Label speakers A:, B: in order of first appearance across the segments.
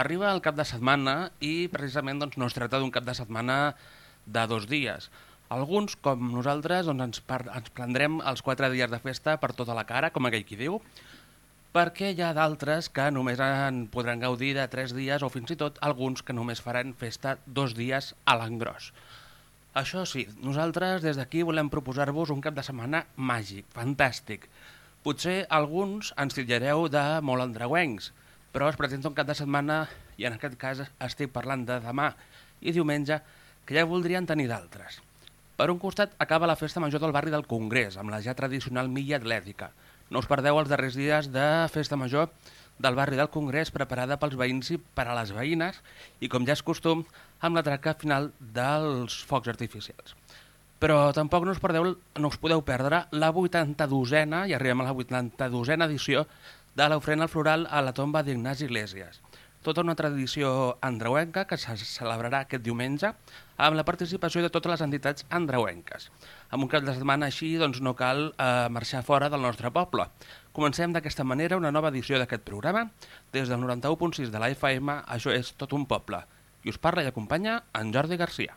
A: arriba el cap de setmana i precisament doncs, no es tracta d'un cap de setmana de dos dies. Alguns, com nosaltres, doncs, ens, par ens prendrem els quatre dies de festa per tota la cara, com aquell qui diu, perquè hi ha d'altres que només en podran gaudir de tres dies o fins i tot alguns que només faran festa dos dies a l'engròs. Això sí, nosaltres des d'aquí volem proposar-vos un cap de setmana màgic, fantàstic. Potser alguns ens titllareu de molt andreuencs, però es presenta un cap de setmana, i en aquest cas estic parlant de demà i diumenge, que ja voldrien tenir d'altres. Per un costat acaba la festa major del barri del Congrés, amb la ja tradicional milla atlètica. No us perdeu els darrers dies de festa major del barri del Congrés preparada pels veïns i per a les veïnes i, com ja és costum, amb la traca final dels focs artificials. Però tampoc no us, perdeu, no us podeu perdre la 82a, i arribem a la 82a edició de l'ofrena floral a la tomba d'Ignasi Iglesias. Tota una tradició andreuenca que se celebrarà aquest diumenge amb la participació de totes les entitats andreuenques. Amb un cap de setmana així doncs, no cal eh, marxar fora del nostre poble. Comencem d'aquesta manera una nova edició d'aquest programa. Des del 91.6 de la FM, això és Tot un poble. I us parla i acompanya en Jordi Garcia.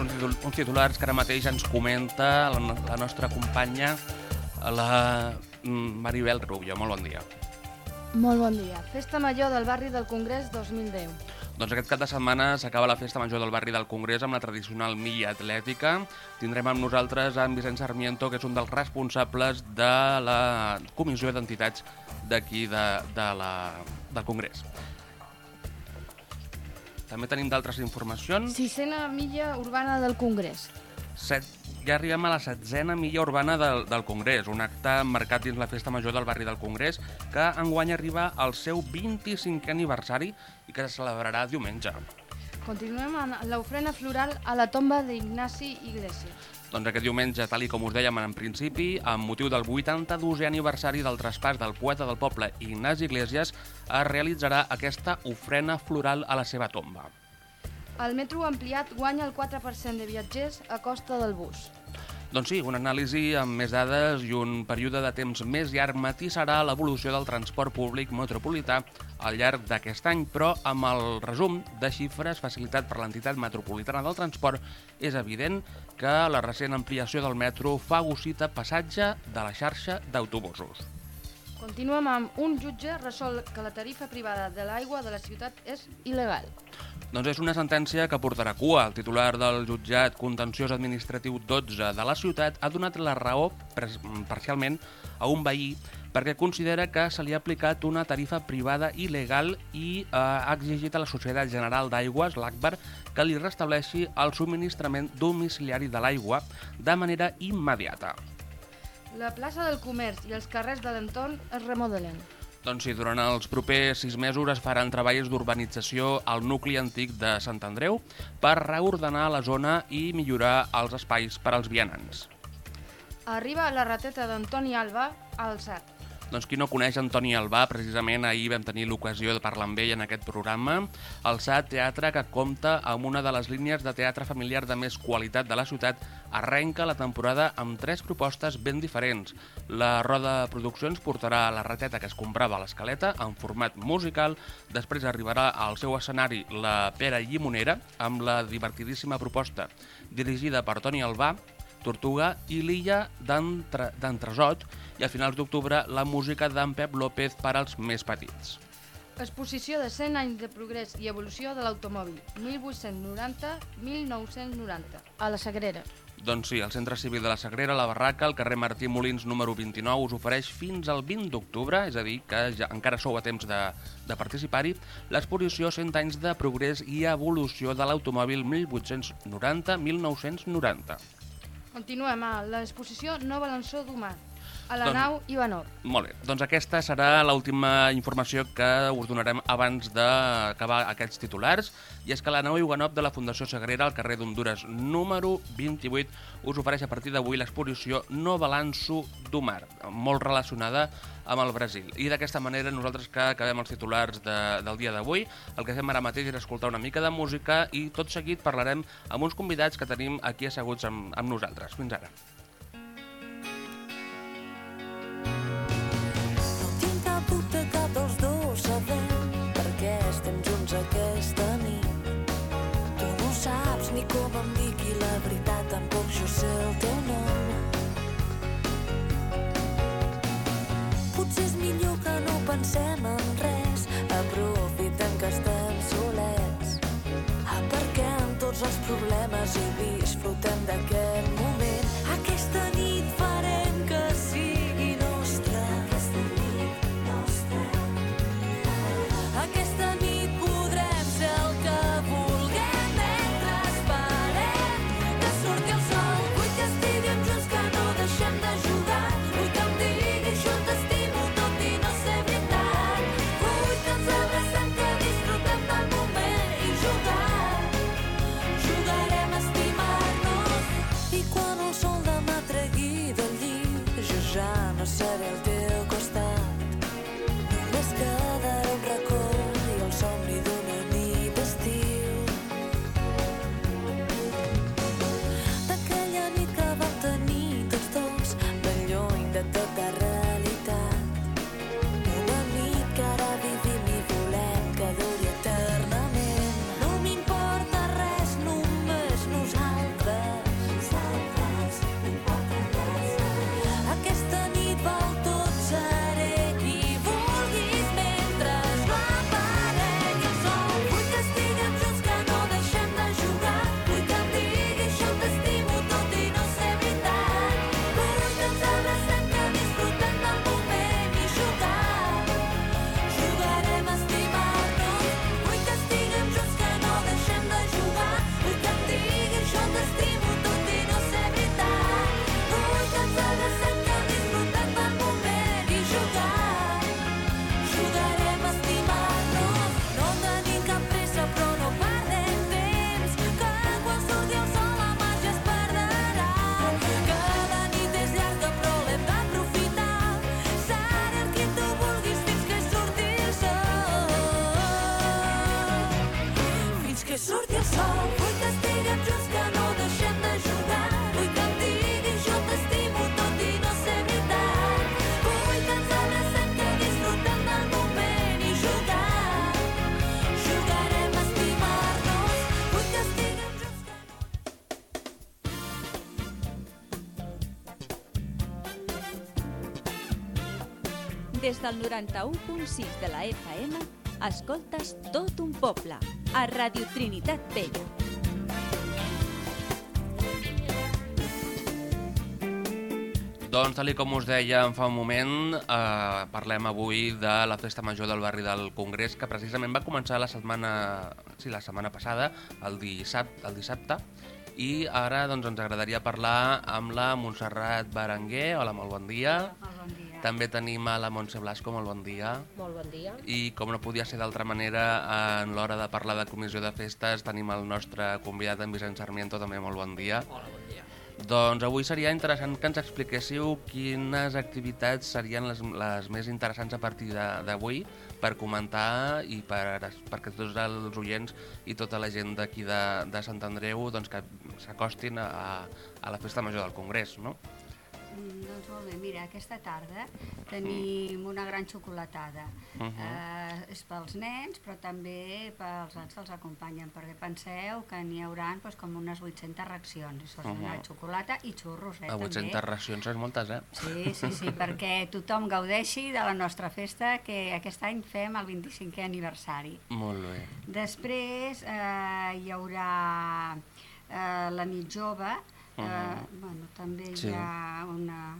A: uns, titul uns titulars que ara mateix ens comenta la, la nostra companya, la mm, Maribel Rubio. Molt bon dia.
B: Molt bon dia. Festa Major del barri del Congrés 2010.
A: Doncs aquest cap de setmana s'acaba la festa major del barri del Congrés amb la tradicional milla atlètica. Tindrem amb nosaltres en Vicent Sarmiento, que és un dels responsables de la comissió d'entitats d'aquí de, de la, del Congrés. També tenim d'altres informacions.
B: Sisena milla urbana del Congrés.
A: Set, ja arribem a la setzena milla urbana del, del Congrés, un acte marcat dins la festa major del barri del Congrés que enguany arriba al seu 25è aniversari i que se celebrarà diumenge.
B: Continuem amb l'ofrena floral a la tomba d'Ignasi Iglesias.
A: Doncs aquest diumenge, tal i com us dèiem en principi, amb motiu del 82è aniversari del traspàs del poeta del poble Ignasi Iglesias, es realitzarà aquesta ofrena floral a la seva tomba.
B: El metro ampliat guanya el 4% de viatgers a costa del bus.
A: Doncs sí, una anàlisi amb més dades i un període de temps més llarg matisarà l'evolució del transport públic metropolità al llarg d'aquest any, però amb el resum de xifres facilitat per l'entitat metropolitana del transport és evident que la recent ampliació del metro fa gocita passatge de la xarxa d'autobusos.
B: Continuem amb un jutge resol que la tarifa privada de l'aigua de la ciutat és il·legal.
A: Doncs és una sentència que portarà cua. El titular del jutjat contenciós administratiu 12 de la ciutat ha donat la raó parcialment a un veí perquè considera que se li ha aplicat una tarifa privada il·legal i eh, ha exigit a la Societat General d'Aigües, l'ACBAR, que li restableixi el subministrament domiciliari de l'aigua de manera immediata.
B: La plaça del Comerç i els carrers de l'entorn es remodelen.
A: Doncs sí, durant els propers sis mesos es faran treballs d'urbanització al nucli antic de Sant Andreu per reordenar la zona i millorar els espais per als vianants.
B: Arriba la rateta d'Antoni Alba al SAT.
A: Doncs qui no coneix Antoni Albà, precisament ahir vam tenir l'ocasió de parlar amb ell en aquest programa. El SAT Teatre, que compta amb una de les línies de teatre familiar de més qualitat de la ciutat, arrenca la temporada amb tres propostes ben diferents. La Roda Produccions portarà la rateta que es comprava a l'escaleta en format musical, després arribarà al seu escenari la Pera Llimonera amb la divertidíssima proposta dirigida per Toni Albà, Tortuga i l'illa d'Entresot i a finals d'octubre la música d'en Pep López per als més petits.
B: Exposició de 100 anys de progrés i evolució de l'automòbil, 1890-1990, a la Sagrera.
A: Doncs sí, el Centre Civil de la Sagrera, la Barraca, al carrer Martí Molins número 29, us ofereix fins al 20 d'octubre, és a dir, que ja encara sou a temps de, de participar-hi, l'exposició 100 anys de progrés i evolució de l'automòbil 1890-1990.
B: Continuem a l'exposició No Balançó d'Humà, a la
A: Doncs-
B: nau Ivanov.
A: Molt bé, doncs aquesta serà l'última informació que us donarem abans d'acabar aquests titulars, i és que la nau Iguanop de la Fundació Sagrera al carrer d'Honduras número 28 us ofereix a partir d'avui l'exposició No Balanço d'Humar, molt relacionada amb el Brasil. I d'aquesta manera nosaltres que acabem els titulars de, del dia d'avui, el que fem ara mateix és escoltar una mica de música i tot seguit parlarem amb uns convidats que tenim aquí asseguts amb, amb nosaltres. Fins ara.
C: No tinc dos estem junts aquesta nit. Tu no saps ni la veritat tampoc teu nom. Que no pensem en res, que estem tots els problemes i disfrutem d'aquest
D: Des del 91.6 de la FM, escoltes tot un poble, a Radio Trinitat Vella.
A: Doncs, tal com us dèiem fa un moment, eh, parlem avui de la Festa Major del barri del Congrés, que precisament va començar la setmana, sí, la setmana passada, el dissabte, el dissabte i ara doncs, ens agradaria parlar amb la Montserrat Berenguer. Hola, molt bon dia.
E: Molt bon dia.
A: També tenim a la Montse Blasco, molt bon dia.
E: Molt bon dia.
A: I com no podia ser d'altra manera, en l'hora de parlar de comissió de festes, tenim el nostre convidat, en Vicent Sarmiento, també molt bon dia.
F: Hola, bon dia.
A: Doncs avui seria interessant que ens expliquéssiu quines activitats serien les, les més interessants a partir d'avui per comentar i per, perquè tots els oients i tota la gent d'aquí de, de Sant Andreu doncs, que s'acostin a, a la Festa Major del Congrés, no?
E: Mm, Doncs molt bé, mira, aquesta tarda tenim una gran xocolatada.
A: Mhm.
E: eh, és pels nens, però també pels nens que els acompanyen, perquè penseu que n'hi haurà doncs, com unes 800 reaccions. Això és una
A: Mhm.
E: xocolata i xurros, eh,
A: A 800
E: també.
A: racions és moltes, eh?
E: Sí, sí, sí, perquè tothom gaudeixi de la nostra festa, que aquest any fem el 25è aniversari.
A: Molt bé.
E: Després eh, hi haurà eh, la nit jove, eh,
A: Mhm.
E: bueno, també
A: Sí.
E: hi ha una...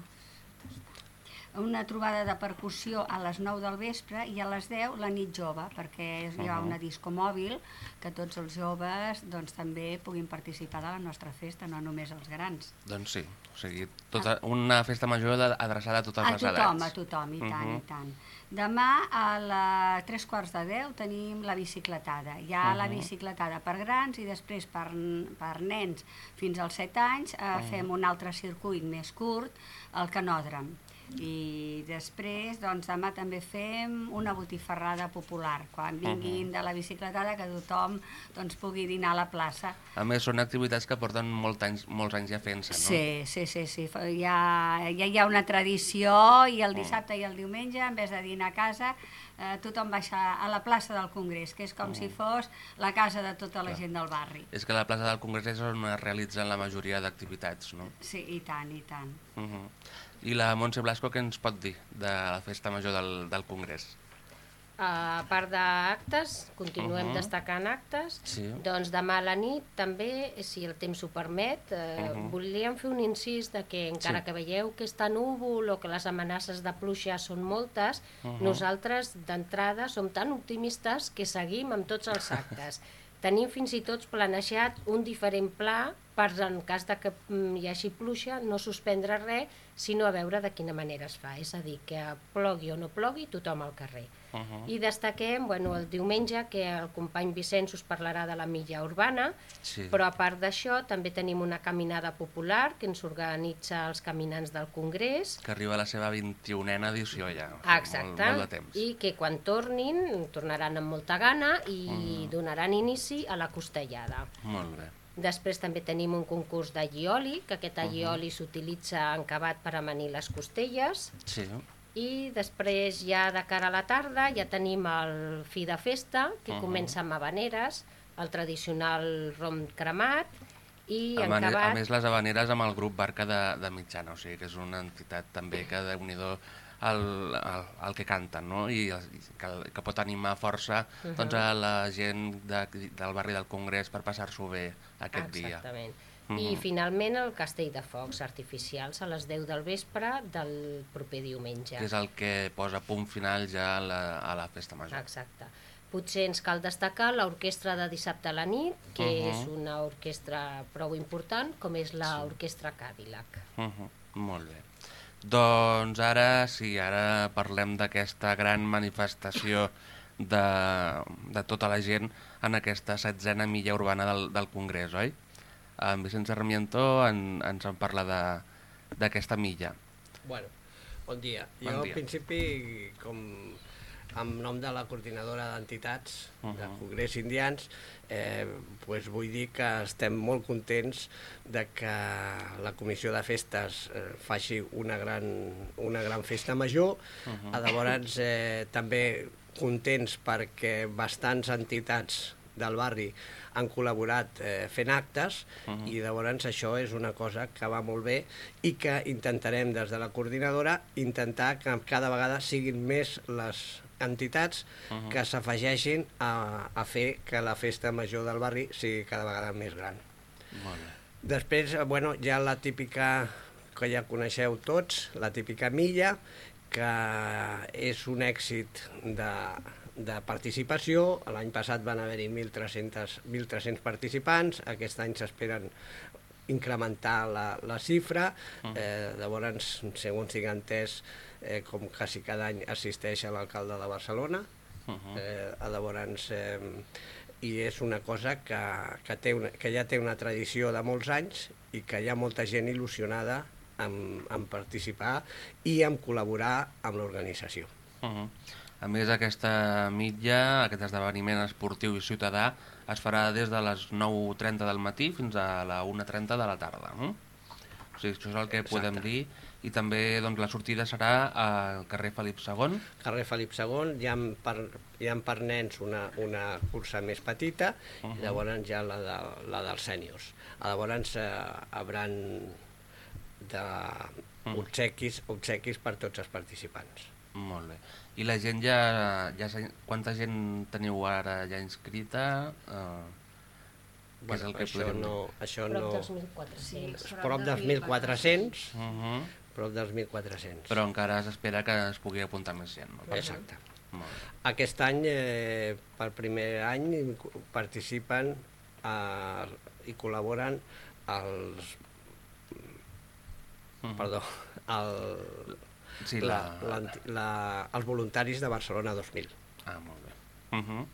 E: una trobada de percussió a les 9 del vespre i a les 10 la nit jove, perquè és, hi ha una disco mòbil que tots els joves doncs, també puguin participar de la nostra festa, no només els grans.
A: Doncs sí, o sigui, tota, una festa major adreçada a totes
E: A
A: les
E: tothom,
A: edats.
E: a tothom, i tant,
A: Mhm.
E: i tant. Demà a les tres quarts de deu tenim la bicicletada. Hi ha la
A: Mhm.
E: bicicletada per grans i després per, per nens fins als 7 anys eh, fem un altre circuit més curt, el canòdrom. I després, doncs, demà també fem una botifarrada popular. Quan vinguin de la bicicletada, que tothom doncs, pugui dinar a la plaça.
A: A més, són activitats que porten molt anys, molts anys ja fent-se, no?
E: Sí, sí, sí, sí. Ja, ja hi ha una tradició i
A: Mm.
E: el dissabte i el diumenge, en vez de dinar a casa, eh, tothom baixa a la plaça del Congrés, que és com si fos la casa de tota la gent del barri.
A: És que la plaça del Congrés és on es realitzen la majoria d'activitats, no?
E: Sí, i tant, i tant.
A: Uh -huh. I la Montse Blasco què ens pot dir de la festa major del, del Congrés?
F: A part d'actes, continuem
A: Mhm.
F: destacant actes,
A: Sí.
F: doncs demà a la nit també, si el temps ho permet, eh,
A: Mhm.
F: volíem fer un incís de que encara
A: Sí.
F: que veieu que està núvol o que les amenaces de pluja són moltes,
A: Mhm.
F: nosaltres d'entrada som tan optimistes que seguim amb tots els actes. Tenim fins i tot planejat un diferent pla per, en cas de que mm, hi hagi pluja, no suspendre res, sinó a veure de quina manera es fa. És a dir, que plogui o no plogui, tothom al carrer.
A: Uh -huh.
F: I destaquem bueno, el diumenge que el company Vicenç us parlarà de la milla urbana,
A: Sí.
F: però a part d'això també tenim una caminada popular que ens organitza els caminants del Congrés,
A: Que arriba a la seva 21a edició ja.
F: Exacte,
A: Molt, molt de temps.
F: i que quan tornin tornaran amb molta gana i
A: Mm.
F: donaran inici a la costellada.
A: Molt bé.
F: Després també tenim un concurs de llioli, que aquest allioli s'utilitza en cavat per amanir les costelles,
A: Sí.
F: i després ja de cara a la tarda ja tenim el fi de festa, que
A: Mhm.
F: comença amb habaneres, el tradicional rom cremat, i
A: A, mane- a més, les habaneres amb el grup Barca de, de Mitjana, o sigui que és una entitat també que, de nhi el, el, el que canten, no? I, que, que pot animar força
F: Mhm.
A: doncs, a la gent de, del barri del Congrés per passar-s'ho bé aquest dia.
F: Exactament. I
A: Mhm.
F: finalment el castell de focs artificials a les 10 del vespre del proper diumenge.
A: Que és el que posa punt final ja a la, a la festa major.
F: Exacte. Potser ens cal destacar l'orquestra de dissabte a la nit, que
A: Mhm.
F: és una orquestra prou important, com és l'orquestra Cadillac.
A: Uh -huh. Molt bé. Doncs ara sí, ara parlem d'aquesta gran manifestació de, de tota la gent en aquesta setzena milla urbana del, del Congrés, oi? En Vicenç Sarmiento en, ens en parla de- d'aquesta milla.
G: Bueno, bon dia.
A: Bon
G: jo,
A: dia.
G: al principi, com en nom de la coordinadora d'entitats uh -huh. de
A: Mhm.
G: Congrés Indians, eh, pues vull dir que estem molt contents de que la Comissió de Festes eh, faci una gran, una gran festa major. Uh. -huh. Llavors, eh, també contents perquè bastants entitats del barri han col·laborat eh, fent actes uh -huh. i llavors això és una cosa que va molt bé i que intentarem des de la coordinadora intentar que cada vegada siguin més les entitats uh -huh. que s'afegeixin a, a fer que la festa major del barri sigui cada vegada més gran.
A: Molt bé.
G: Després, eh, bueno, ha la típica que ja coneixeu tots, la típica milla, que és un èxit de, de participació. L'any passat van haver-hi 1.300 1.300 participants, aquest any s'esperen incrementar la, la xifra, eh, llavors, segons tinc entès, eh, com quasi cada any assisteix a l'alcalde de Barcelona,
A: Uh -huh.
G: eh, llavors, eh, i és una cosa que, que, té una, que ja té una tradició de molts anys i que hi ha molta gent il·lusionada en, en participar i en col·laborar amb l'organització.
A: Uh -huh. A més, aquesta mitja, aquest esdeveniment esportiu i ciutadà, es farà des de les 9.30 del matí fins a la 1.30 de la tarda. Eh? O sigui, això és el que
G: Exacte.
A: podem dir. I també doncs, la sortida serà al carrer Felip II.
G: Carrer Felip II hi ha per, hi ha per nens una, una cursa més petita uh -huh. i llavors ha la, de, la dels sèniors. Llavors eh, hauran de obsequis, obsequis per tots els participants.
A: Molt bé. I la gent ja... ja quanta gent teniu ara ja inscrita? Uh, és el que
G: això
A: podem
G: no, això
F: Prop
G: no...
F: dels 1.400.
G: és prop dels 1.400,
A: Uh -huh.
G: prop dels 1.400.
A: Però encara s'espera que es pugui apuntar més gent. No?
G: Exacte.
A: Molt bé.
G: Aquest any, eh, per primer any, participen eh, i col·laboren els...
A: Mhm.
G: Perdó, el,
A: Sí,
G: la,
A: la...
G: la, la, els voluntaris de Barcelona 2000.
A: Ah, molt bé. Uh -huh.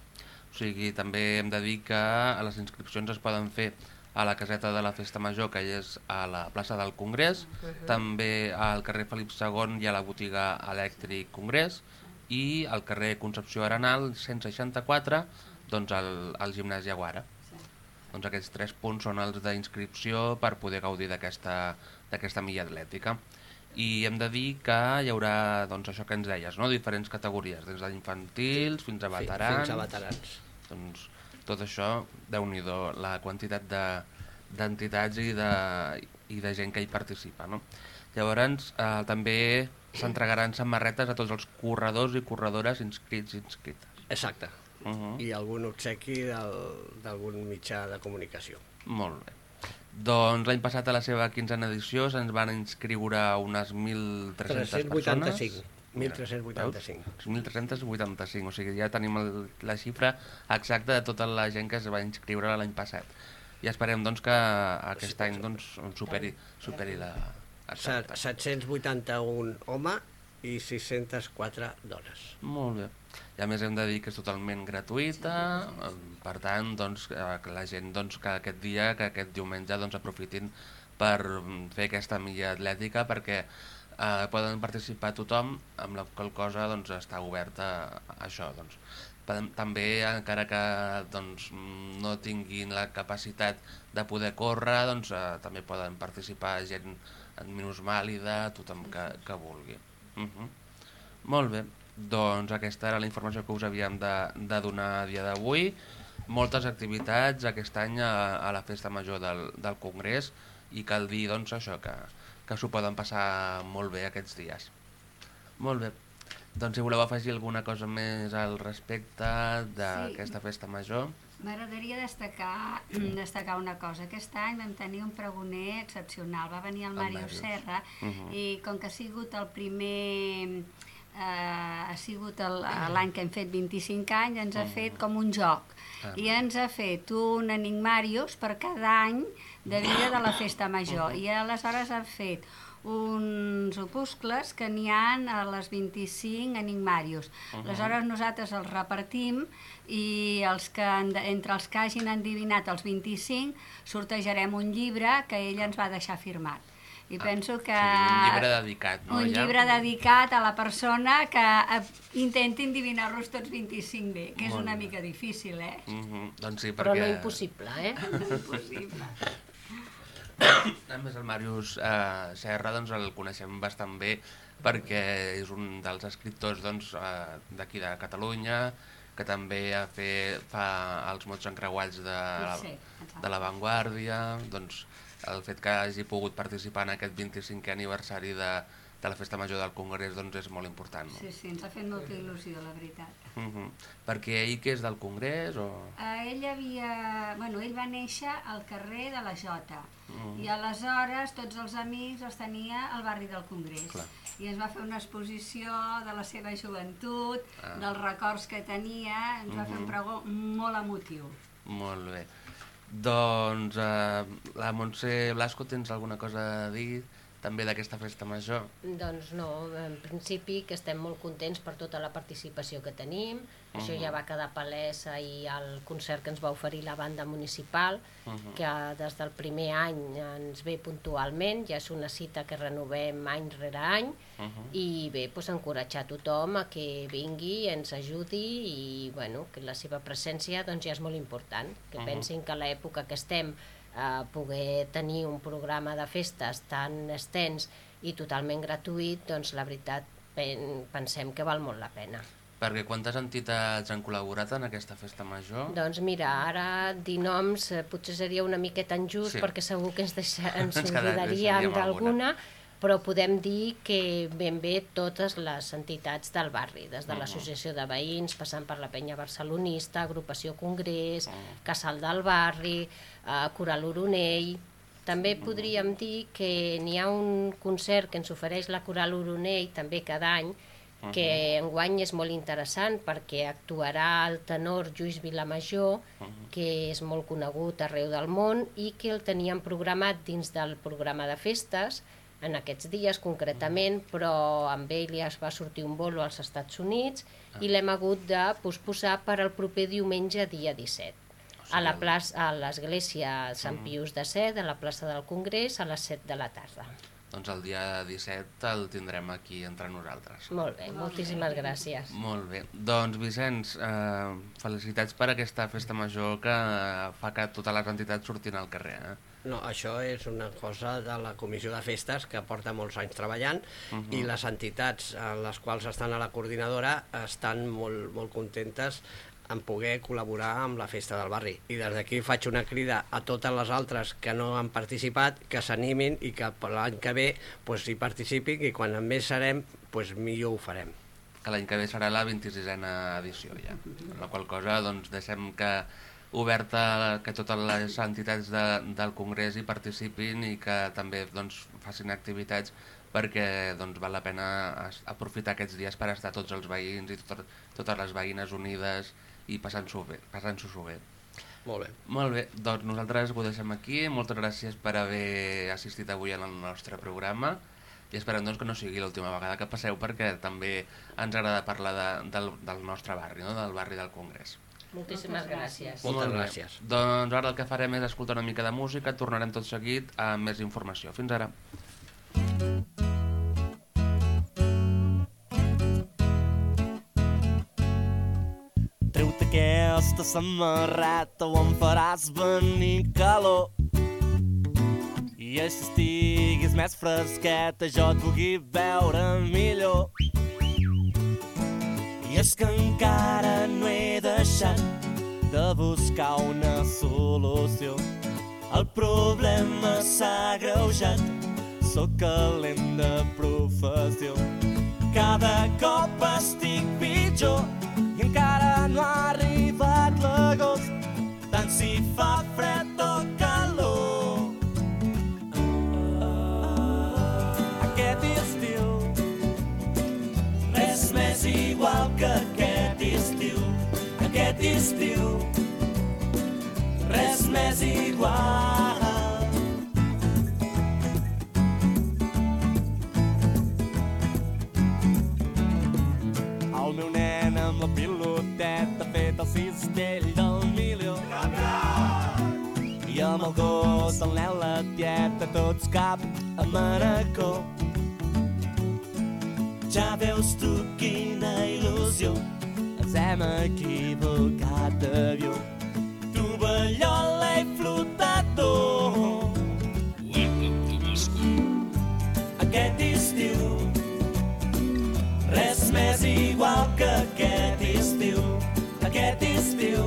A: O sigui, també hem de dir que les inscripcions es poden fer a la caseta de la Festa Major, que és a la plaça del Congrés, uh -huh. també al carrer Felip II hi ha la botiga Elèctric Congrés, i al carrer Concepció Arenal, 164, doncs al, al gimnàs Jaguara. Doncs aquests tres punts són els d'inscripció per poder gaudir d'aquesta d'aquesta milla atlètica. I hem de dir que hi haurà, doncs, això que ens deies, no? diferents categories, des d'infantils fins a veterans.
G: Fins a veterans.
A: Doncs tot això, déu nhi la quantitat de- d'entitats i, de, i de gent que hi participa. No? Llavors, eh, també s'entregaran samarretes a tots els corredors i corredores inscrits i inscrites.
G: Exacte.
A: Uh -huh.
G: I algun obsequi d'algun mitjà de comunicació.
A: Molt bé. Doncs l'any passat a la seva quinzena edició se'ns van inscriure unes 1.300 persones.
G: 385.
A: Mira,
G: 1385.
A: veus? 1.385, o sigui, ja tenim el, la xifra exacta de tota la gent que es va inscriure l'any passat. I esperem doncs, que aquest any doncs, superi, superi la...
G: Set-
A: Exacte.
G: 781 home i 604 dones.
A: Molt bé. I a més hem de dir que és totalment gratuïta, per tant, doncs, eh, que la gent doncs, que aquest dia, que aquest diumenge, doncs, aprofitin per mm, fer aquesta milla atlètica perquè eh, poden participar tothom, amb la qual cosa doncs, està oberta a això. Doncs. També, encara que doncs, mm, no tinguin la capacitat de poder córrer, doncs, eh, també poden participar gent en minusvàlida, tothom que, que vulgui. Uh -huh. Molt bé, doncs aquesta era la informació que us havíem de, de donar a dia d'avui. Moltes activitats aquest any a, a la Festa Major del, del Congrés i cal dir doncs, això que, que s'ho poden passar molt bé aquests dies. Molt bé, doncs si voleu afegir alguna cosa més al respecte d'aquesta Festa Major...
E: M'agradaria destacar, destacar una cosa. Aquest any vam tenir un pregoner excepcional. Va venir el
A: El
E: Màrius. Serra
A: Mhm.
E: i com que ha sigut el primer... Eh, ha sigut el- l'any que hem fet 25 anys, ens ha fet com un joc.
A: Ah.
E: I ens ha fet un enigmarius per cada any de vida de la festa major. I aleshores ha fet uns opuscles que n'hi han a les 25 enigmarius. Aleshores nosaltres els repartim i els que, en- entre els que hagin endivinat els 25 sortejarem un llibre que ell ens va deixar firmat. I penso que...
A: Ah, un llibre dedicat, no,
E: Un
A: ja?
E: llibre dedicat a la persona que eh, intenti endivinar-los tots 25 bé, que és
A: Molt
E: una
A: bé.
E: mica difícil, eh?
A: Uh -huh. Doncs sí,
F: Però
A: perquè...
F: no impossible, eh?
E: Impossible.
A: A més, el Màrius eh, Serra doncs, el coneixem bastant bé perquè és un dels escriptors doncs, eh, d'aquí de Catalunya, que també ha fet, fa els mots encreuats de, la,
E: Sí, exacte.
A: de l'avantguàrdia, doncs, el fet que hagi pogut participar en aquest 25è aniversari de, de la Festa Major del Congrés doncs, és molt important. No?
E: Sí, sí, ens ha fet molta il·lusió, la veritat.
A: Uh -huh. Perquè ell que és del Congrés o...
E: Eh, ell havia... Bueno, ell va néixer al carrer de la Jota
A: Mm.
E: i aleshores tots els amics els tenia al barri del Congrés.
A: Clar.
E: I ens va fer una exposició de la seva joventut,
A: Ah.
E: dels records que tenia, ens va fer un
A: Mhm.
E: pregó molt emotiu.
A: Molt bé. Doncs eh, la Montse Blasco, tens alguna cosa a dir també d'aquesta festa major?
F: Doncs no, en principi que estem molt contents per tota la participació que tenim. Això
A: Mhm.
F: ja va quedar palès ahir al concert que ens va oferir la banda municipal,
A: Mhm.
F: que des del primer any ens ve puntualment, ja és una cita que renovem any rere any,
A: Mhm.
F: i bé, doncs, encoratjar tothom a que vingui, ens ajudi i bueno, que la seva presència doncs, ja és molt important, que
A: Mhm.
F: pensin que a l'època que estem eh, poder tenir un programa de festes tan extens i totalment gratuït, doncs la veritat pen, pensem que val molt la pena.
A: Perquè quantes entitats han col·laborat en aquesta festa major?
F: Doncs mira, ara dir noms eh, potser seria una miqueta injust
A: Sí.
F: perquè segur que ens, deixa, ens
A: Ens
F: oblidaríem d'alguna, però podem dir que ben bé totes les entitats del barri, des de l'associació de veïns, passant per la penya barcelonista, agrupació Congrés,
A: Mhm.
F: Casal del Barri, eh, Coral Oronell, També podríem dir que n'hi ha un concert que ens ofereix la Coral Oronell també cada any, que enguany és molt interessant perquè actuarà el tenor Lluís Vilamajor, que és molt conegut arreu del món i que el teníem programat dins del programa de festes en aquests dies concretament, però amb ell ja es va sortir un bolo als Estats Units i l'hem hagut de posposar per al proper diumenge dia 17 a la plaça, a l'església Sant Pius de Set, a la plaça del Congrés, a les 7 de la tarda.
A: Doncs el dia 17 el tindrem aquí entre nosaltres.
F: Molt bé, moltíssimes gràcies.
A: Molt bé. Doncs, Vicenç, eh, felicitats per aquesta festa major que fa que totes les entitats surtin al carrer. Eh?
G: No, això és una cosa de la comissió de festes que porta molts anys treballant uh -huh. i les entitats en les quals estan a la coordinadora estan molt, molt contentes en poder col·laborar amb la festa del barri. I des d'aquí faig una crida a totes les altres que no han participat, que s'animin i que l'any que ve pues, hi participin i quan més serem, pues, millor ho farem.
A: Que l'any que ve serà la 26a edició ja. En la qual cosa doncs, deixem que oberta que totes les entitats de, del Congrés hi participin i que també doncs, facin activitats perquè doncs, val la pena aprofitar aquests dies per estar tots els veïns i totes, totes les veïnes unides i passant-s'ho bé. Passant bé.
G: Molt bé.
A: Molt bé, doncs nosaltres ho deixem aquí. Moltes gràcies per haver assistit avui el nostre programa i esperem doncs, que no sigui l'última vegada que passeu perquè també ens agrada parlar de, del, del nostre barri, no? del barri del Congrés.
F: Moltíssimes gràcies.
G: Moltes gràcies.
A: Doncs ara el que farem és escoltar una mica de música, tornarem tot seguit amb més informació. Fins ara.
H: Treu-te aquesta samarreta o em faràs venir calor. I així estiguis més fresqueta, jo et pugui veure millor. És que encara no he deixat de buscar una solució. El problema s'ha greujat, sóc calent de professió. Cada cop estic pitjor i encara no ha arribat l'agost, tant si fa fred estiu, res més igual. El meu nen amb la piloteta ha fet el cistell del milió. I amb el gos, el nen, la tieta, tots cap a Manacor. Ja veus tu quina il·lusió, ens hem equivocat d'avió. Tovallola i flotador. Aquest estiu Res més igual que aquest estiu, aquest estiu.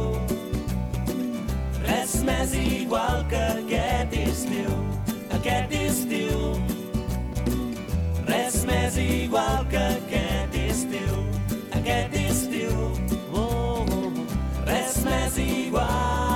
H: Res més igual que aquest estiu, aquest estiu. Res més igual que aquest estiu, aquest estiu. Oh, oh, oh. Res més igual.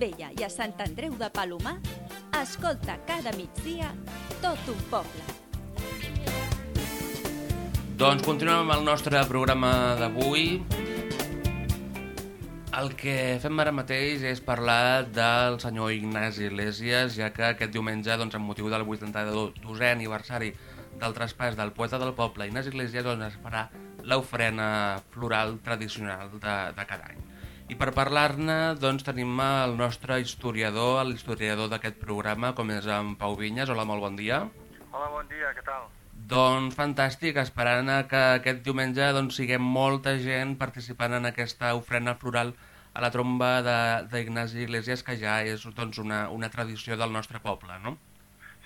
D: Vella i a Sant Andreu de Palomar, escolta cada migdia tot un poble.
A: Doncs continuem amb el nostre programa d'avui. El que fem ara mateix és parlar del senyor Ignasi Iglesias, ja que aquest diumenge, doncs, amb motiu del 82è aniversari del traspàs del poeta del poble, Ignasi Iglesias, doncs, es farà l'ofrena floral tradicional de, de cada any. I per parlar-ne doncs, tenim el nostre historiador, l'historiador d'aquest programa, com és en Pau Vinyes. Hola, molt bon dia.
I: Hola, bon dia, què tal?
A: Doncs fantàstic, esperant que aquest diumenge doncs, siguem molta gent participant en aquesta ofrena floral a la tromba de- d'Ignasi Iglesias, que ja és doncs, una, una tradició del nostre poble, no?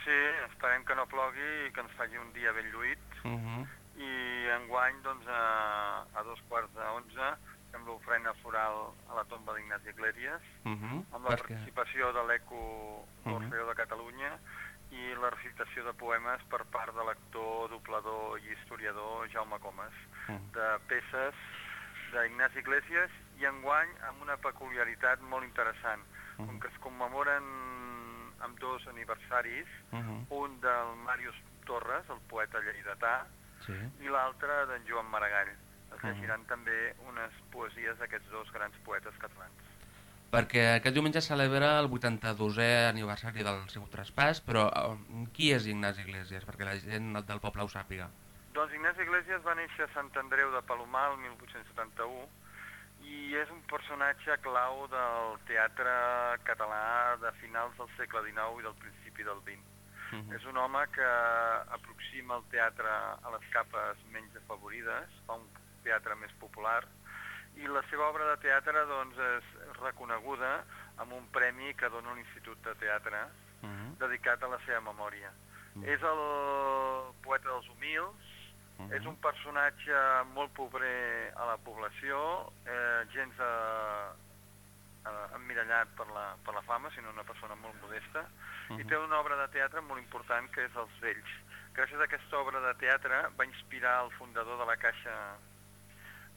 I: Sí, esperem que no plogui i que ens faci un dia ben lluït.
A: Uh -huh.
I: I enguany, doncs, a, a dos quarts d'onze, fem l'ofrena floral a la tomba d'Ignasi Iglesias,
A: Uh -huh.
I: amb la
A: Perquè...
I: participació de l'ECO
A: Mhm.
I: Orfeo de Catalunya i la recitació de poemes per part de l'actor, doblador i historiador Jaume Comas,
A: Mhm.
I: de peces d'Ignasi Iglesias i enguany amb una peculiaritat molt interessant,
A: Mhm.
I: com que es commemoren amb dos aniversaris,
A: Uh -huh.
I: un del Màrius Torres, el poeta lleidatà,
A: Sí.
I: i l'altre d'en Joan Maragall. Es
A: Mhm.
I: llegiran també unes poesies d'aquests dos grans poetes catalans.
A: Perquè aquest diumenge celebra el 82è aniversari del seu traspàs, però eh, qui és Ignasi Iglesias? Perquè la gent del poble ho sàpiga.
I: Doncs Ignasi Iglesias va néixer a Sant Andreu de Palomar el 1871 i és un personatge clau del teatre català de finals del segle XIX i del principi del XX.
A: Uh -huh.
I: És un home que aproxima el teatre a les capes menys afavorides, fa un teatre més popular, i la seva obra de teatre doncs, és reconeguda amb un premi que dona l'Institut de Teatre
A: Uh -huh.
I: dedicat a la seva memòria.
A: Mm.
I: És el poeta dels humils,
A: Uh
I: és un personatge molt pobrer a la població, eh, gens eh, eh, emmirallat per la, per la fama, sinó una persona molt modesta, i
A: Mhm.
I: té una obra de teatre molt important que és Els vells. Gràcies a aquesta obra de teatre va inspirar el fundador de la Caixa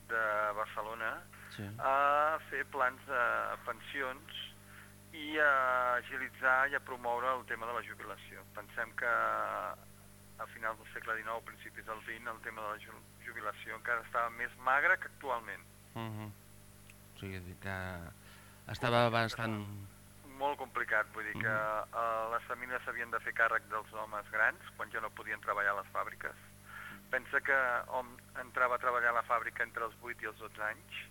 I: de Barcelona
A: Sí.
I: a fer plans de pensions i a agilitzar i a promoure el tema de la jubilació. Pensem que a finals del segle XIX, principis del XX, el tema de la ju- jubilació encara estava més magre que actualment.
A: Uh -huh. O sigui, que estava bastant...
I: Molt complicat, vull dir que uh, les famílies s'havien de fer càrrec dels homes grans quan ja no podien treballar a les fàbriques. Pensa que hom entrava a treballar a la fàbrica entre els 8 i els 12 anys,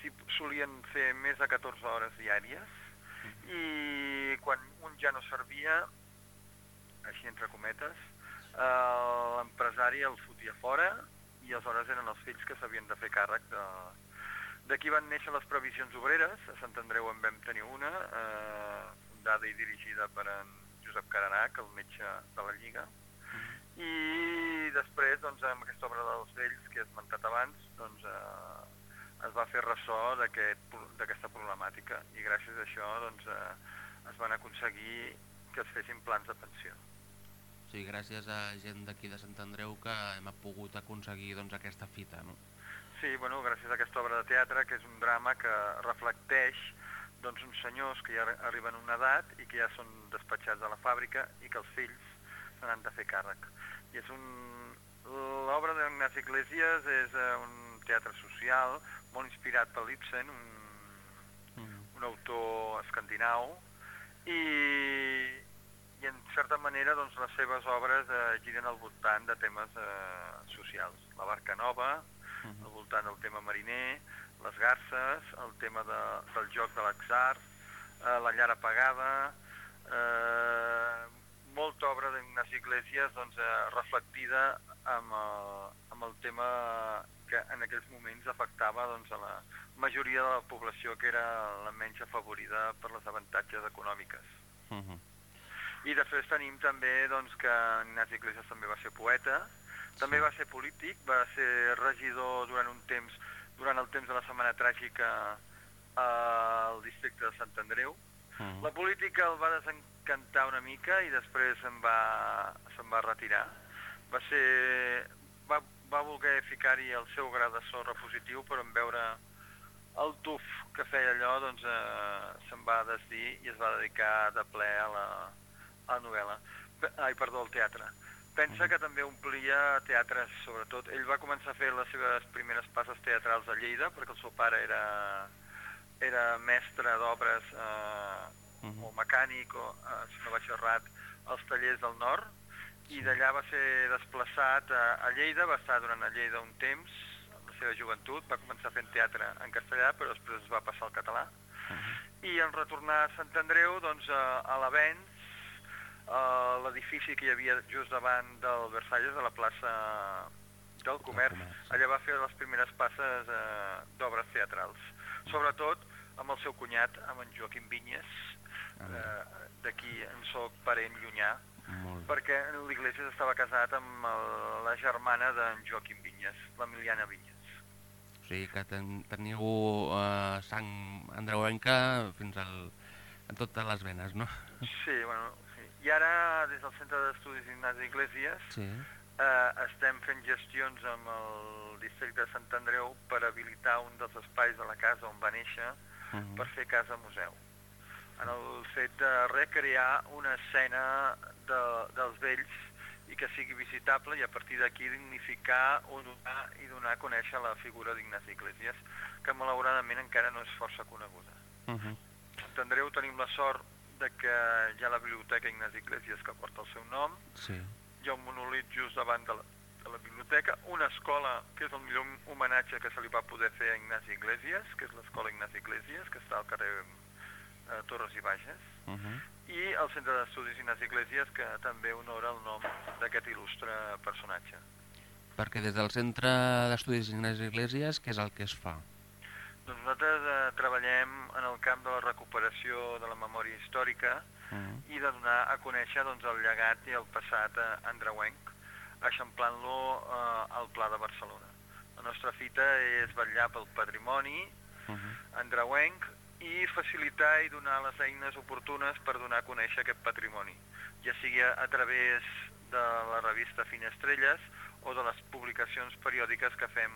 I: si solien fer més de 14 hores diàries, i quan un ja no servia, així entre cometes, eh, l'empresari el fotia fora i aleshores eren els fills que s'havien de fer càrrec de... D'aquí van néixer les previsions obreres, a Sant Andreu en vam tenir una, eh, fundada i dirigida per en Josep Caranac, el metge de la Lliga, i després, doncs, amb aquesta obra dels vells que he esmentat abans, doncs, eh, es va fer ressò d'aquesta problemàtica i gràcies a això doncs, eh, es van aconseguir que es fessin plans de pensió.
A: Sigui, gràcies a gent d'aquí de Sant Andreu que hem pogut aconseguir doncs, aquesta fita, no?
I: Sí, bueno, gràcies a aquesta obra de teatre, que és un drama que reflecteix doncs, uns senyors que ja arri- arriben a una edat i que ja són despatxats a la fàbrica i que els fills se n'han de fer càrrec. I és un... L'obra d'Ignasi Iglesias és eh, un teatre social molt inspirat per Ibsen, un,
A: Mm.
I: un autor escandinau, i, i en certa manera doncs, les seves obres eh, giren al voltant de temes eh, socials. La barca nova,
A: Mhm.
I: al voltant del tema mariner, les garces, el tema de, del joc de l'atzar, eh, la llar apagada, eh, molta obra d'Ignasi Iglesias doncs, eh, reflectida amb el, amb el tema que en aquells moments afectava doncs, a la majoria de la població que era la menys afavorida per les avantatges econòmiques.
A: Uh -huh.
I: I després tenim també doncs, que Ignasi Iglesias també va ser poeta, també va ser polític, va ser regidor durant un temps, durant el temps de la Setmana Tràgica al districte de Sant Andreu. La política el va desencantar una mica i després se'n va, se'n va retirar. Va ser... Va, va voler ficar-hi el seu gra de sorra positiu, però en veure el tuf que feia allò, doncs eh, se'n va desdir i es va dedicar de ple a la, a la novel·la. Ai, perdó, al teatre. Pensa que també omplia teatres, sobretot. Ell va començar a fer les seves primeres passes teatrals a Lleida, perquè el seu pare era, era mestre d'obres eh,
A: Mhm.
I: o mecànic, o, eh, si no vaig errat, als tallers del nord, i d'allà va ser desplaçat a, a Lleida, va estar durant a Lleida un temps, la seva joventut, va començar fent teatre en castellà, però després es va passar al català, i en retornar a Sant Andreu, doncs, a, a l'Avenç, a l'edifici que hi havia just davant del Versalles, de la plaça del Comerç, allà va fer les primeres passes eh, d'obres teatrals. Sobretot amb el seu cunyat, amb en Joaquim Vinyes,
A: Ah,
I: eh, d'aquí en soc parent llunyà,
A: Molt
I: perquè l'Iglesias estava casat amb el, la germana d'en Joaquim Vinyes, l'Emiliana Vinyes.
A: O sigui que ten, teniu uh, sang andreuenca fins al, en totes les venes, no?
I: Sí, bueno, sí. I ara, des del Centre d'Estudis Ignasi Iglesias,
A: Sí.
I: eh, estem fent gestions amb el districte de Sant Andreu per habilitar un dels espais de la casa on va néixer
A: Mhm.
I: per fer casa museu. En el fet de recrear una escena de, dels vells i que sigui visitable i a partir d'aquí dignificar, honorar i donar a conèixer la figura d'Ignasi Iglesias, que malauradament encara no és força coneguda. A Sant Andreu tenim la sort de que hi ha la biblioteca Ignasi Iglesias que porta el seu nom,
A: Sí.
I: hi ha un monolit just davant de la, la biblioteca, una escola que és el millor homenatge que se li va poder fer a Ignasi Iglesias, que és l'escola Ignasi Iglesias, que està al carrer eh, Torres i Bages,
A: Mhm.
I: i el Centre d'Estudis Ignasi Iglesias, que també honora el nom d'aquest il·lustre personatge.
A: Perquè des del Centre d'Estudis Ignasi Iglesias, què és el que es fa?
I: Doncs nosaltres eh, treballem en el camp de la recuperació de la memòria històrica
A: Mhm.
I: i de donar a conèixer doncs, el llegat i el passat eh, andreuenc, eixamplant-lo eh, al Pla de Barcelona. La nostra fita és vetllar pel patrimoni
A: Mhm.
I: andreuenc i facilitar i donar les eines oportunes per donar a conèixer aquest patrimoni, ja sigui a, través de la revista Finestrelles o de les publicacions periòdiques que fem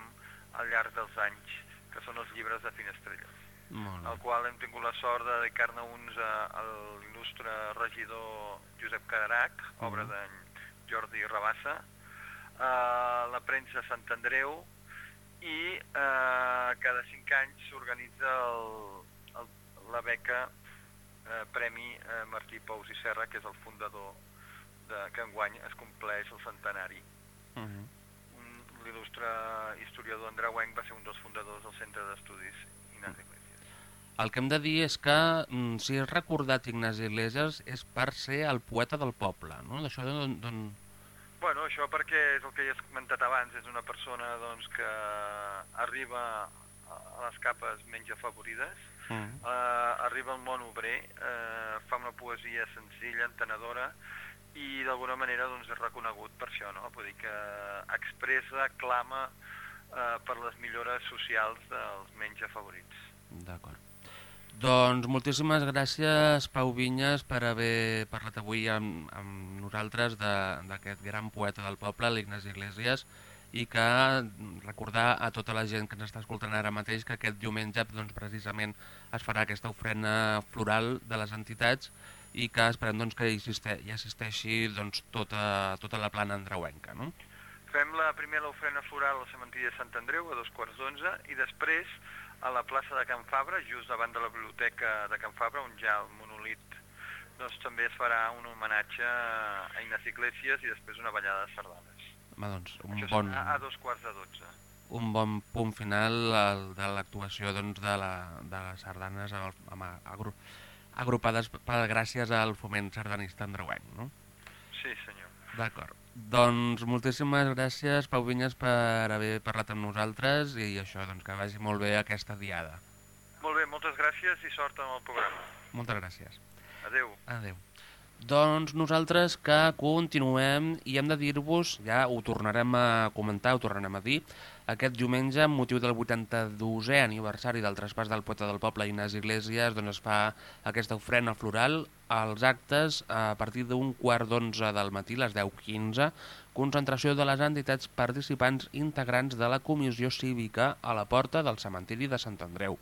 I: al llarg dels anys, que són els llibres de Finestrelles
A: Molt
I: al
A: bé.
I: qual hem tingut la sort de dedicar-ne uns a, a l'il·lustre regidor Josep Cadarac, obra
A: Mhm.
I: d'en Jordi Rabassa, a la premsa Sant Andreu i eh, cada cinc anys s'organitza la beca eh, Premi eh, Martí Pous i Serra, que és el fundador de, que enguany es compleix el centenari.
A: Mhm.
I: Un- L'il·lustre historiador andreuenc va ser un dels fundadors del Centre d'Estudis Ignasi Iglesias.
A: El que hem de dir és que mm, si és recordat Ignasi Iglesias és per ser el poeta del poble, no? D'això d'on...
I: Bueno, això perquè és el que ja he comentat abans, és una persona doncs, que arriba a a les capes menys afavorides,
A: Mm.
I: eh, arriba al món obrer, eh, fa una poesia senzilla, entenedora, i d'alguna manera doncs, és reconegut per això, no? Vull dir que expressa, clama eh, per les millores socials dels menys afavorits.
A: D'acord. Doncs moltíssimes gràcies, Pau Vinyes, per haver parlat avui amb, amb nosaltres d'aquest gran poeta del poble, l'Ignasi Iglesias, i que recordar a tota la gent que ens està escoltant ara mateix que aquest diumenge doncs, precisament es farà aquesta ofrena floral de les entitats i que esperem doncs, que hi, assiste hi assisteixi doncs, tota, tota la plana andreuenca. No?
I: Fem la primera ofrena floral al cementiri de Sant Andreu a dos quarts d'onze i després a la plaça de Can Fabra, just davant de la biblioteca de Can Fabra, on hi ha el monolit, doncs també es farà un homenatge a Ignasi Iglesias i després una ballada de sardanes.
A: Home, doncs, un
I: Això
A: bon,
I: a dos quarts de dotze.
A: un bon punt final al- de l'actuació doncs, de, la, de les sardanes amb, amb, agru, agrupades per, gràcies al foment sardanista andreuenc. No?
I: Sí, senyor.
A: D'acord. Doncs moltíssimes gràcies, Pau Vinyes, per haver parlat amb nosaltres i això, doncs, que vagi molt bé aquesta diada.
I: Molt bé, moltes gràcies i sort amb el programa.
A: Moltes gràcies.
I: Adeu.
A: Adéu. Doncs nosaltres que continuem i hem de dir-vos, ja ho tornarem a comentar, ho tornarem a dir, aquest diumenge, amb motiu del 82è aniversari del traspàs del poeta del poble Ignasi Iglesias, doncs es fa aquesta ofrena floral als actes a partir d'un quart d'onze del matí, les 10.15, concentració de les entitats participants integrants de la Comissió Cívica a la porta del cementiri de Sant Andreu.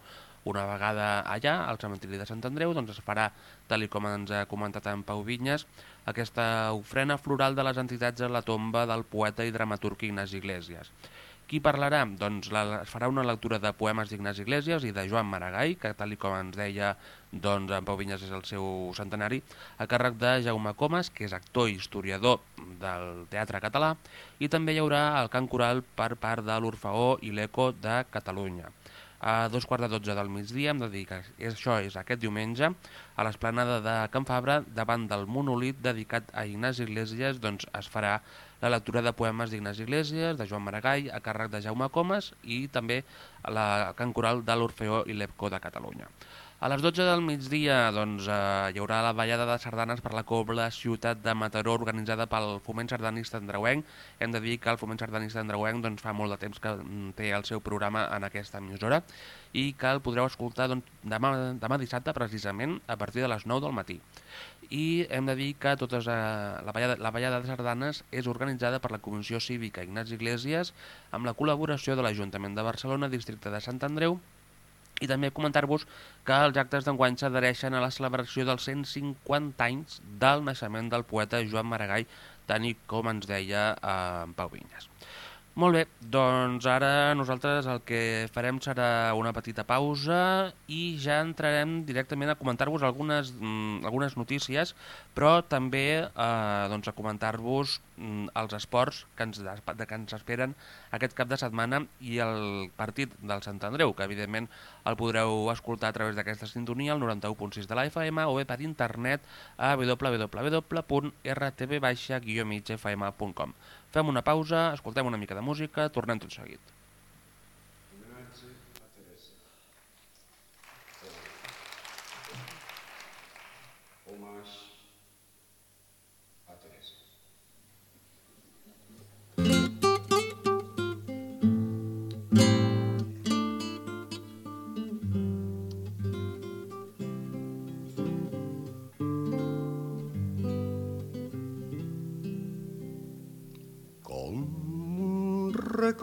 A: Una vegada allà, al cementiri de Sant Andreu, doncs es farà, tal com ens ha comentat en Pau Vinyes, aquesta ofrena floral de les entitats a la tomba del poeta i dramaturg Ignasi Iglesias. Qui parlarà? Doncs la, es farà una lectura de poemes d'Ignasi Iglesias i de Joan Maragall, que tal com ens deia doncs, en Pau Vinyes és el seu centenari, a càrrec de Jaume Comas, que és actor i historiador del teatre català, i també hi haurà el cant coral per part de l'Orfeó i l'Eco de Catalunya. A dos quarts de dotze del migdia hem de dir que això és aquest diumenge a l'esplanada de Can Fabra davant del monolit dedicat a Ignasi Iglesias doncs es farà la lectura de poemes d'Ignasi Iglesias, de Joan Maragall, a càrrec de Jaume Comas i també la cant coral de l'Orfeó i l'Epco de Catalunya. A les 12 del migdia doncs, eh, hi haurà la ballada de sardanes per la Cobla Ciutat de Mataró organitzada pel Foment Sardanista Andreuenc. Hem de dir que el Foment Sardanista Andreuenc doncs, fa molt de temps que mm, té el seu programa en aquesta emissora i que el podreu escoltar doncs, demà, demà dissabte precisament a partir de les 9 del matí. I hem de dir que totes, eh, la, ballada, la ballada de sardanes és organitzada per la Comissió Cívica Ignasi Iglesias amb la col·laboració de l'Ajuntament de Barcelona, districte de Sant Andreu, i també comentar-vos que els actes d'enguany s'adhereixen a la celebració dels 150 anys del naixement del poeta Joan Maragall, tant com ens deia eh, Pau Vinyes. Molt bé, doncs ara nosaltres el que farem serà una petita pausa i ja entrarem directament a comentar-vos algunes, mm, algunes notícies, però també eh, doncs a comentar-vos mm, els esports que ens, que ens esperen aquest cap de setmana i el partit del Sant Andreu, que evidentment el podreu escoltar a través d'aquesta sintonia, el 91.6 de la FM, o bé per internet a www.rtv-migfm.com. Fem una pausa, escoltem una mica de música, tornem tot seguit.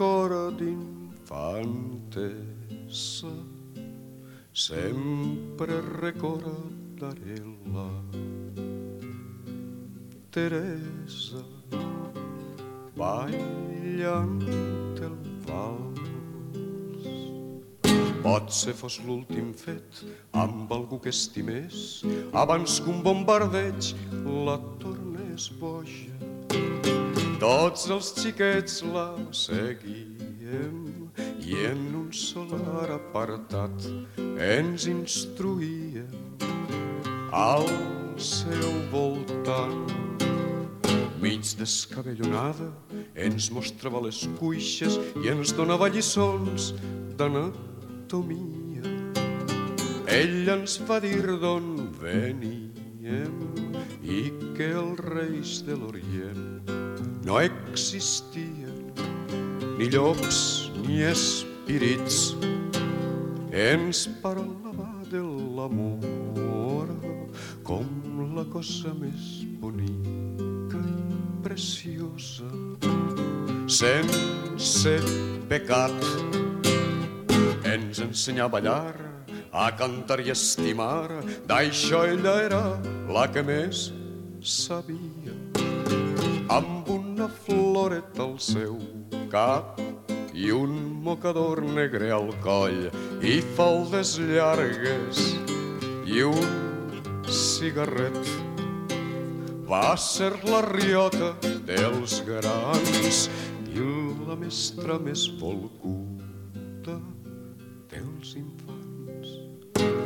J: Record d'infantesa sempre recordaré la Teresa ballant el vals. Potser fos l'últim fet amb algú que estimés abans que un bombardeig la tornés boja tots els xiquets la seguíem i en un solar apartat ens instruïem al seu voltant. Mig descabellonada ens mostrava les cuixes i ens donava lliçons d'anatomia. Ell ens va dir d'on veníem i que els reis de l'Orient no existien ni llops ni espírits. Ens parlava de l'amor com la cosa més bonica i preciosa, sense pecat. Ens ensenyà a ballar, a cantar i estimar, d'això ella era la que més sabia. Floreta al seu cap i un mocador negre al coll i faldes llargues i un cigarret. Va ser la riota dels grans i la mestra més volguda dels infants.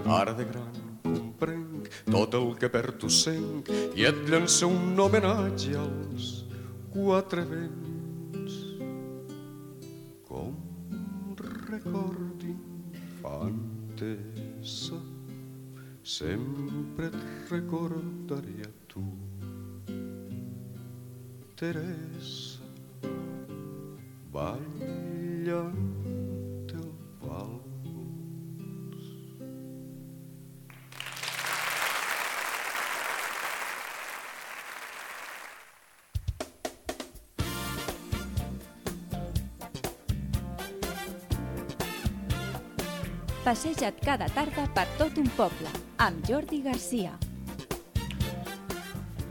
J: Ara de gran comprenc tot el que per tu senc i et llanço un homenatge als quatre vents com record d'infantesa sempre et a tu Teresa ballant
D: Passeja't cada tarda per tot un poble, amb Jordi Garcia.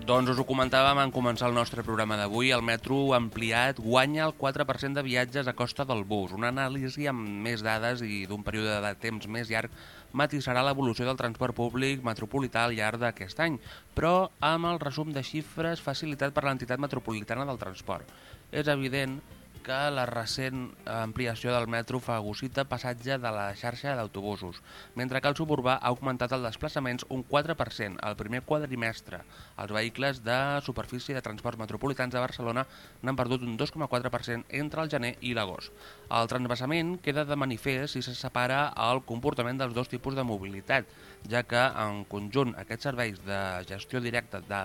A: Doncs us ho comentàvem en començar el nostre programa d'avui. El metro ampliat guanya el 4% de viatges a costa del bus. Una anàlisi amb més dades i d'un període de temps més llarg matissarà l'evolució del transport públic metropolità al llarg d'aquest any, però amb el resum de xifres facilitat per l'entitat metropolitana del transport. És evident que la recent ampliació del metro fagocita passatge de la xarxa d'autobusos, mentre que el suburbà ha augmentat els desplaçaments un 4% al primer quadrimestre. Els vehicles de superfície de transports metropolitans de Barcelona n'han perdut un 2,4% entre el gener i l'agost. El transvasament queda de manifest si se separa el comportament dels dos tipus de mobilitat, ja que en conjunt aquests serveis de gestió directa de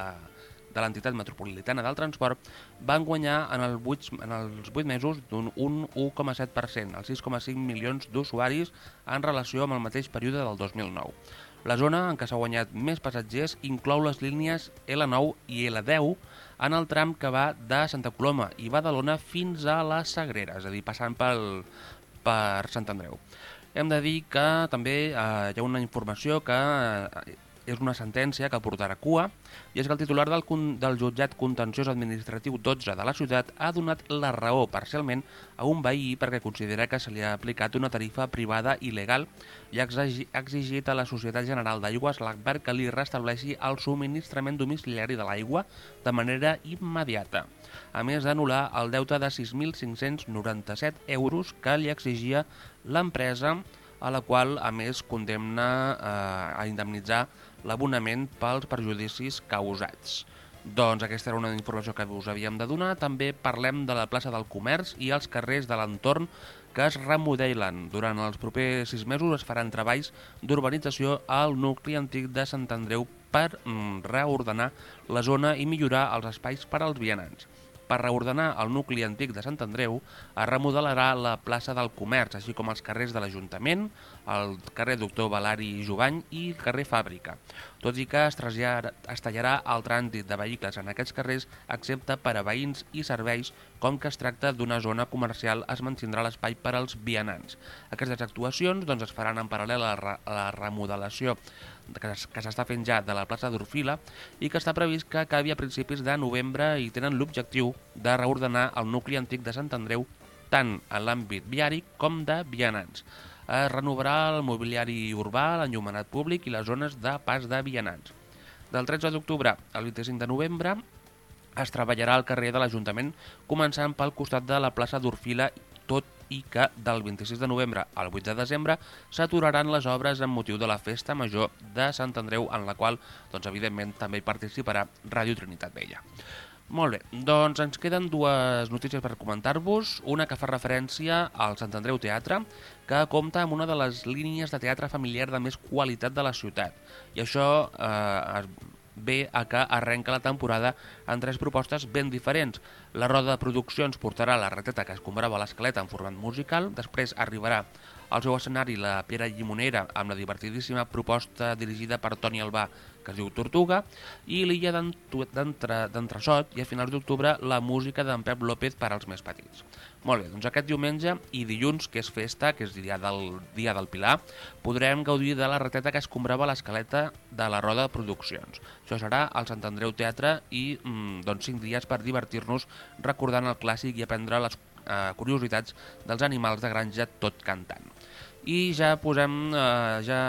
A: de l'entitat metropolitana del transport van guanyar en, el 8, en els 8 mesos d'un 1,7%, els 6,5 milions d'usuaris en relació amb el mateix període del 2009. La zona en què s'ha guanyat més passatgers inclou les línies L9 i L10 en el tram que va de Santa Coloma i Badalona fins a la Sagrera, és a dir, passant pel, per Sant Andreu. Hem de dir que també eh, hi ha una informació que eh, és una sentència que portarà cua, i és que el titular del, del jutjat contenciós administratiu 12 de la ciutat ha donat la raó parcialment a un veí perquè considera que se li ha aplicat una tarifa privada il·legal i ha exigit a la Societat General d'Aigües l'Agbar que li restableixi el subministrament domiciliari de l'aigua de manera immediata, a més d'anul·lar el deute de 6.597 euros que li exigia l'empresa a la qual, a més, condemna eh, a indemnitzar l'abonament pels perjudicis causats. Doncs aquesta era una informació que us havíem de donar. També parlem de la plaça del Comerç i els carrers de l'entorn que es remodelen. Durant els propers sis mesos es faran treballs d'urbanització al nucli antic de Sant Andreu per mm, reordenar la zona i millorar els espais per als vianants. Per reordenar el nucli antic de Sant Andreu, es remodelarà la plaça del Comerç, així com els carrers de l'Ajuntament, el carrer Doctor Valari Jovany i el carrer Fàbrica, tot i que es, tallarà el trànsit de vehicles en aquests carrers, excepte per a veïns i serveis, com que es tracta d'una zona comercial, es mantindrà l'espai per als vianants. Aquestes actuacions doncs, es faran en paral·lel a la remodelació que, que s'està fent ja de la plaça d'Orfila i que està previst que acabi a principis de novembre i tenen l'objectiu de reordenar el nucli antic de Sant Andreu tant en l'àmbit viari com de vianants. Es renovarà el mobiliari urbà, l'enllumenat públic i les zones de pas de vianants. Del 13 d'octubre al 25 de novembre es treballarà al carrer de l'Ajuntament, començant pel costat de la plaça d'Orfila, tot i que del 26 de novembre al 8 de desembre s'aturaran les obres en motiu de la Festa Major de Sant Andreu, en la qual, doncs, evidentment, també hi participarà Ràdio Trinitat Vella. Molt bé, doncs ens queden dues notícies per comentar-vos. Una que fa referència al Sant Andreu Teatre, que compta amb una de les línies de teatre familiar de més qualitat de la ciutat. I això eh, ve a que arrenca la temporada en tres propostes ben diferents. La roda de produccions portarà la rateta que es comprava l'esquelet en format musical, després arribarà al seu escenari la Piera Llimonera amb la divertidíssima proposta dirigida per Toni Albà que es diu Tortuga, i l'illa d'Entresot i a finals d'octubre la música d'en Pep López per als més petits. Molt bé, doncs aquest diumenge i dilluns, que és festa, que és dia del, dia del Pilar, podrem gaudir de la rateta que es comprava a l'escaleta de la Roda de Produccions. Això serà al Sant Andreu Teatre i mm, doncs, cinc dies per divertir-nos recordant el clàssic i aprendre les eh, curiositats dels animals de granja tot cantant. I ja posem, eh, ja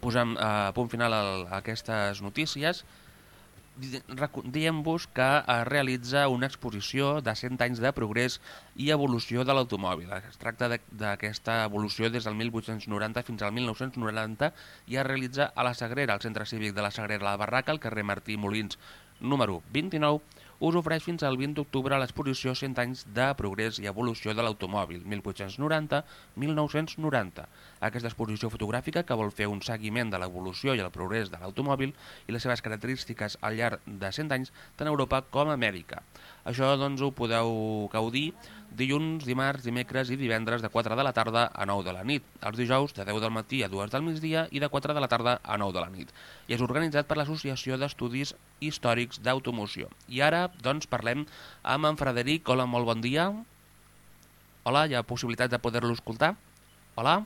A: posem eh, punt final a, a aquestes notícies diem-vos que es realitza una exposició de 100 anys de progrés i evolució de l'automòbil. Es tracta d'aquesta evolució des del 1890 fins al 1990 i es realitza a la Sagrera, al Centre Cívic de la Sagrera, la Barraca, al carrer Martí Molins, número 29, us ofereix fins al 20 d'octubre l'exposició 100 anys de progrés i evolució de l'automòbil, 1890-1990. Aquesta exposició fotogràfica que vol fer un seguiment de l'evolució i el progrés de l'automòbil i les seves característiques al llarg de 100 anys tant a Europa com a Amèrica. Això doncs ho podeu gaudir dilluns, dimarts, dimecres i divendres de 4 de la tarda a 9 de la nit, els dijous de 10 del matí a 2 del migdia i de 4 de la tarda a 9 de la nit. I és organitzat per l'Associació d'Estudis Històrics d'Automoció. I ara, doncs, parlem amb en Frederic. Hola, molt bon dia. Hola, hi ha possibilitat de poder-lo escoltar? Hola?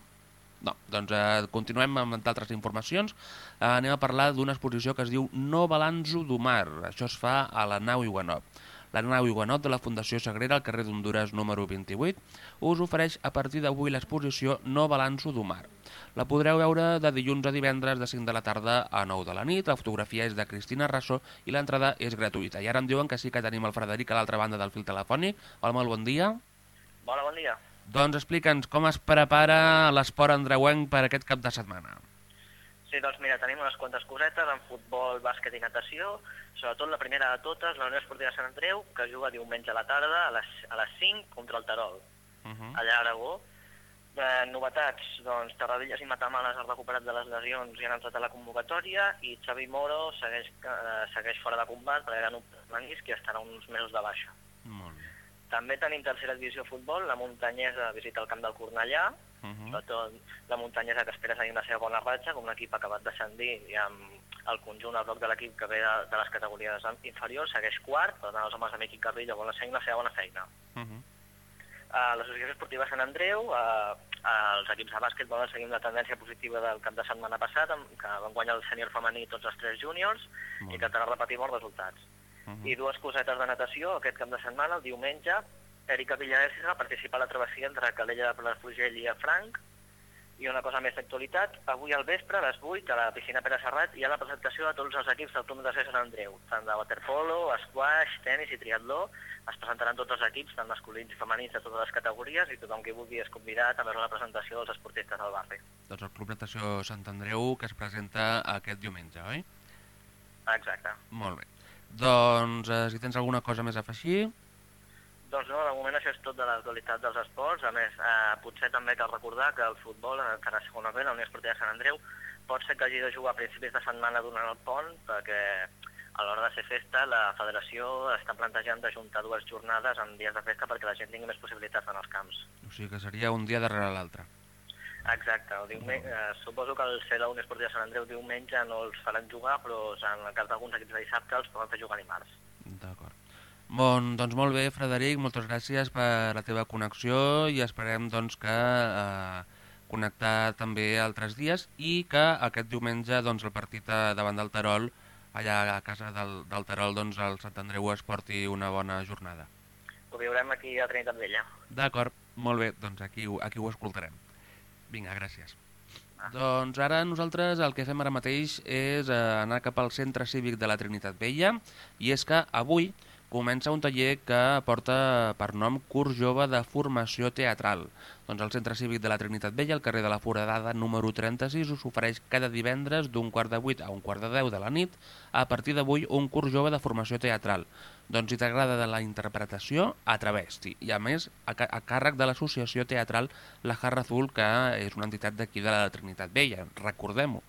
A: No, doncs eh, continuem amb d'altres informacions. Eh, anem a parlar d'una exposició que es diu No Balanzo d'Omar. Això es fa a la nau Iguanot. La nau Iguanot de la Fundació Sagrera al carrer d'Honduras número 28 us ofereix a partir d'avui l'exposició No Balanço d'Omar. La podreu veure de dilluns a divendres de 5 de la tarda a 9 de la nit. La fotografia és de Cristina Rassó i l'entrada és gratuïta. I ara em diuen que sí que tenim el Frederic a l'altra banda del fil telefònic. Hola, molt bon dia.
K: Hola, bon dia.
A: Doncs explica'ns com es prepara l'esport andreuenc per aquest cap de setmana.
K: Sí, doncs mira, tenim unes quantes cosetes en futbol, bàsquet i natació. Sobretot la primera de totes, la Unió Esportiva Sant Andreu, que juga diumenge a la tarda a les, a les 5 contra el Terol,
A: Uh -huh.
K: allà a Aragó. Eh, novetats, doncs Terradellas i Matamales han recuperat de les lesions i han entrat a la convocatòria i Xavi Moro segueix, eh, segueix fora de combat perquè era un menisc i estarà uns mesos de baixa.
A: Molt bé.
K: També tenim tercera divisió de futbol, la muntanyesa visita el camp del Cornellà,
A: Uh -huh.
K: sobretot la muntanyesa que espera seguir la seva bona ratxa, com l'equip ha acabat descendir i amb el conjunt, el bloc de l'equip que ve de, de les categories inferiors, segueix quart, per tant els homes de Miqui Carrillo volen seguir la seva bona feina.
A: Uh -huh.
K: Uh, L'Associació Esportiva Sant Andreu, uh, els equips de bàsquet volen seguir la tendència positiva del cap de setmana passat, amb, que van guanyar el sènior femení tots els tres júniors i que a repetir molts resultats.
A: Mhm.
K: I dues cosetes de natació, aquest cap de setmana, el diumenge, Erika Villaesa participa a la travessia entre Calella de Palafrugell i a Franc, i una cosa més d'actualitat, avui al vespre, a les 8, a la piscina Pere Serrat, hi ha la presentació de tots els equips del Club de Sant Andreu, tant de waterpolo, squash, tennis i triatló. Es presentaran tots els equips, tant masculins i femenins, de totes les categories, i tothom que vulgui és convidat a veure la presentació dels esportistes del barri.
A: Doncs el Club Natació Sant Andreu que es presenta aquest diumenge, oi?
K: Exacte.
A: Molt bé. Doncs eh, si tens alguna cosa més a afegir...
K: Doncs no, de moment això és tot de l'actualitat dels esports. A més, eh, potser també cal recordar que el futbol, encara segona la Unió Esportiva de Sant Andreu, pot ser que hagi de jugar a principis de setmana durant el pont, perquè a l'hora de fer festa la federació està plantejant d'ajuntar dues jornades en dies de festa perquè la gent tingui més possibilitats en els camps.
A: O sigui que seria un dia darrere l'altre.
K: Exacte, el diumenge, eh, suposo que el ser la Unió Esportiva de Sant Andreu diumenge no els faran jugar, però en el cas d'alguns equips de dissabte els poden fer jugar dimarts.
A: Bon, doncs molt bé, Frederic, moltes gràcies per la teva connexió i esperem doncs, que eh, connectar també altres dies i que aquest diumenge doncs, el partit davant del Terol, allà a casa del, del Terol, doncs, el Sant Andreu es porti una bona jornada.
K: Ho viurem aquí a Trinitat Vella.
A: D'acord, molt bé, doncs aquí, aquí ho escoltarem. Vinga, gràcies. Doncs ara nosaltres el que fem ara mateix és eh, anar cap al Centre Cívic de la Trinitat Vella i és que avui comença un taller que porta per nom Curs Jove de Formació Teatral. Doncs el Centre Cívic de la Trinitat Vella, al carrer de la Foradada número 36, us ofereix cada divendres d'un quart de vuit a un quart de deu de la nit, a partir d'avui un curs jove de formació teatral. Doncs si t'agrada de la interpretació, atreveix-t'hi. I a més, a, a càrrec de l'associació teatral La Jarra Azul, que és una entitat d'aquí de la Trinitat Vella, recordem-ho.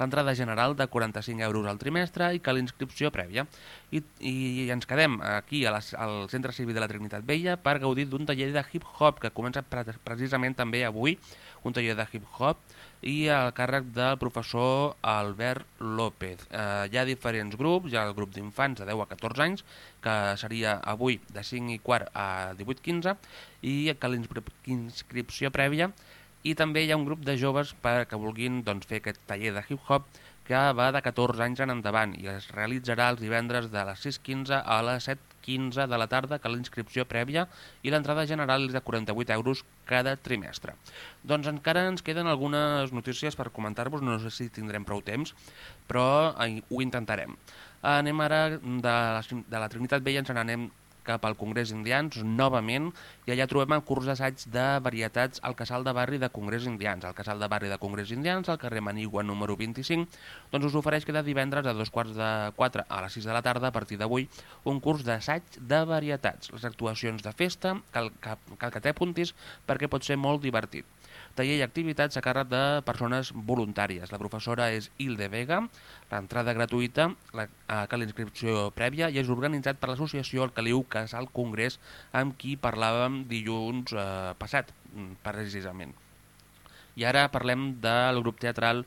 A: L'entrada general de 45 euros al trimestre i que l'inscripció prèvia. I, I ens quedem aquí a les, al Centre Cívic de la Trinitat Vella per gaudir d'un taller de hip-hop que comença pre precisament també avui, un taller de hip-hop i al càrrec del professor Albert López. Eh, hi ha diferents grups, hi ha el grup d'infants de 10 a 14 anys, que seria avui de 5 i quart a 18-15, i que la inscri- inscripció prèvia, i també hi ha un grup de joves per que vulguin doncs, fer aquest taller de hip-hop que va de 14 anys en endavant i es realitzarà els divendres de les 6.15 a les 7.15 de la tarda, que la inscripció prèvia i l'entrada general és de 48 euros cada trimestre. Doncs encara ens queden algunes notícies per comentar-vos, no sé si tindrem prou temps, però ho intentarem. Anem ara de la, de la Trinitat Vella, ens n'anem cap al Congrés Indians, novament, i allà trobem el curs d'assaig de varietats al casal de barri de Congrés Indians. El casal de barri de Congrés Indians, al carrer Manigua número 25, doncs us ofereix cada divendres a dos quarts de quatre a les 6 de la tarda, a partir d'avui, un curs d'assaig de varietats. Les actuacions de festa, cal, cal, cal que t'apuntis perquè pot ser molt divertit taller i activitats a càrrec de persones voluntàries. La professora és Hilde Vega, l'entrada gratuïta, la, eh, cal inscripció prèvia i és organitzat per l'associació El Caliu Casal Congrés amb qui parlàvem dilluns eh, passat, mm, precisament. I ara parlem del grup teatral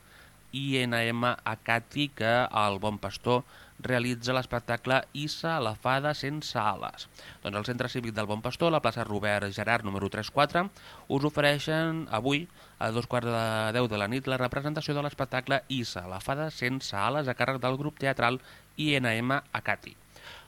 A: INM Acati que el Bon Pastor realitza l'espectacle Issa, la fada sense ales. Doncs el Centre Cívic del Bon Pastor, la plaça Robert Gerard número 34, us ofereixen avui a dos quarts de deu de la nit la representació de l'espectacle Issa, la fada sense ales a càrrec del grup teatral INM Acati.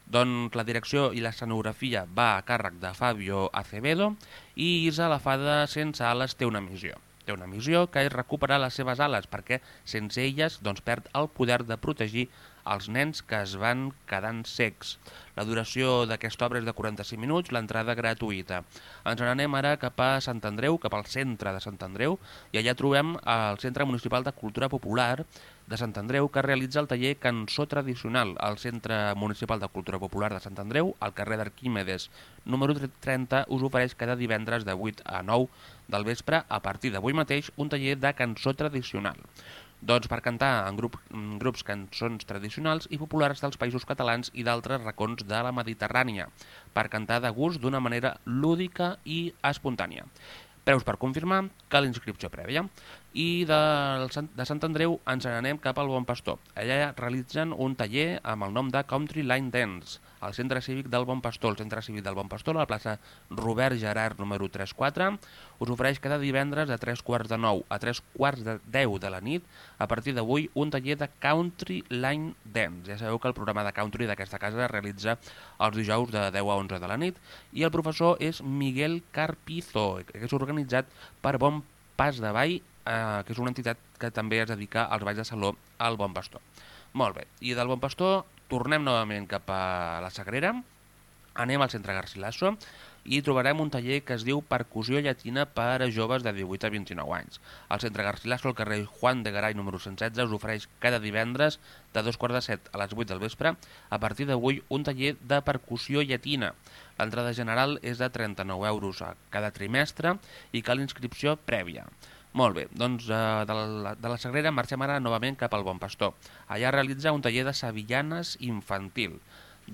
A: Doncs la direcció i l'escenografia va a càrrec de Fabio Acevedo i Isa, la fada sense ales, té una missió. Té una missió que és recuperar les seves ales perquè sense elles doncs, perd el poder de protegir els nens que es van quedant secs. La duració d'aquesta obra és de 45 minuts, l'entrada gratuïta. Ens n'anem ara cap a Sant Andreu, cap al centre de Sant Andreu, i allà trobem el Centre Municipal de Cultura Popular de Sant Andreu, que realitza el taller Cançó Tradicional al Centre Municipal de Cultura Popular de Sant Andreu, al carrer d'Arquímedes, número 30, us ofereix cada divendres de 8 a 9 del vespre, a partir d'avui mateix, un taller de cançó tradicional. Doncs per cantar en grup, en grups cançons tradicionals i populars dels països catalans i d'altres racons de la Mediterrània, per cantar de gust d'una manera lúdica i espontània. Preus per confirmar, cal inscripció prèvia. I de, de Sant Andreu ens n'anem cap al Bon Pastor. Allà realitzen un taller amb el nom de Country Line Dance, al Centre Cívic del Bon Pastor. El Centre Cívic del Bon Pastor, a la plaça Robert Gerard número 34, us ofereix cada divendres de 3 quarts de 9 a 3 quarts de 10 de la nit, a partir d'avui, un taller de Country Line Dance. Ja sabeu que el programa de country d'aquesta casa es realitza els dijous de 10 a 11 de la nit i el professor és Miguel Carpizo, que és organitzat per Bon Pas de Vall, eh, que és una entitat que també es dedica als balls de saló al Bon Pastor. Molt bé, i del Bon Pastor tornem novament cap a la Sagrera, anem al centre Garcilaso i trobarem un taller que es diu Percussió Llatina per a joves de 18 a 29 anys. El centre Garcilaso, al carrer Juan de Garay número 116, us ofereix cada divendres de dos quarts de set a les 8 del vespre, a partir d'avui un taller de percussió llatina. L'entrada general és de 39 euros a cada trimestre i cal inscripció prèvia. Molt bé, doncs eh, de, la, de la Sagrera marxem ara novament cap al Bon Pastor. Allà realitza un taller de sevillanes infantil.